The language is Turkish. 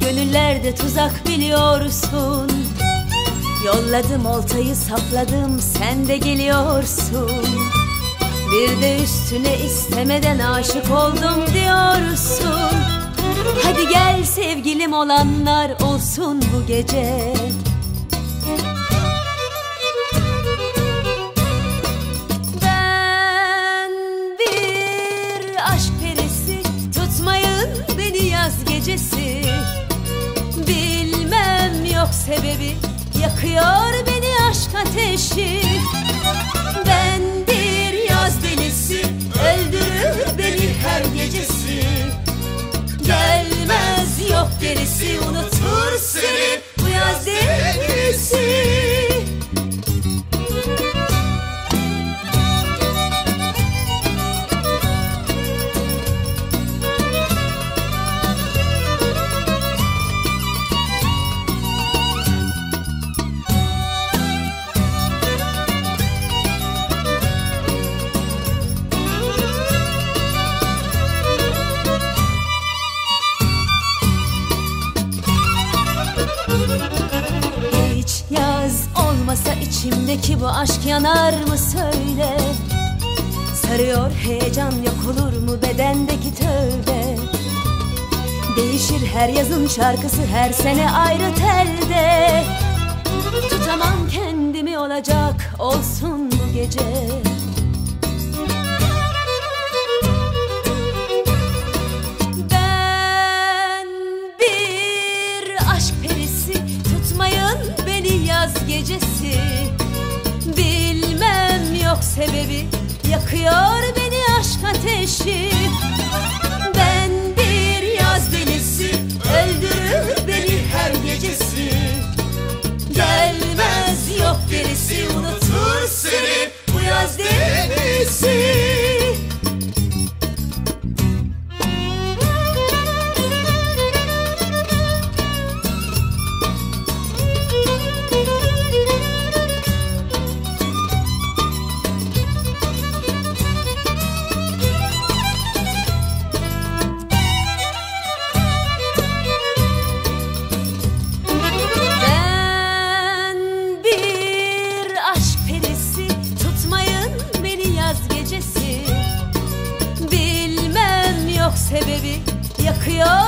gönüllerde tuzak biliyorsun. Yolladım oltayı sapladım sen de geliyorsun. Bir de üstüne istemeden aşık oldum diyorsun. Hadi gel sevgilim olanlar olsun bu gece sebebi Yakıyor beni aşk ateşi. Ben bir yaz delisi Öldürür beni her gecesi. Gelmez yok gerisi Unutur Hiç yaz olmasa içimdeki bu aşk yanar mı söyle? Sarıyor heyecan yok olur mu bedendeki tövbe? Değişir her yazın şarkısı her sene ayrı telde. Tutamam kendimi olacak olsun bu gece Yakıyor beni aşk ateşi sebebi Yakıyor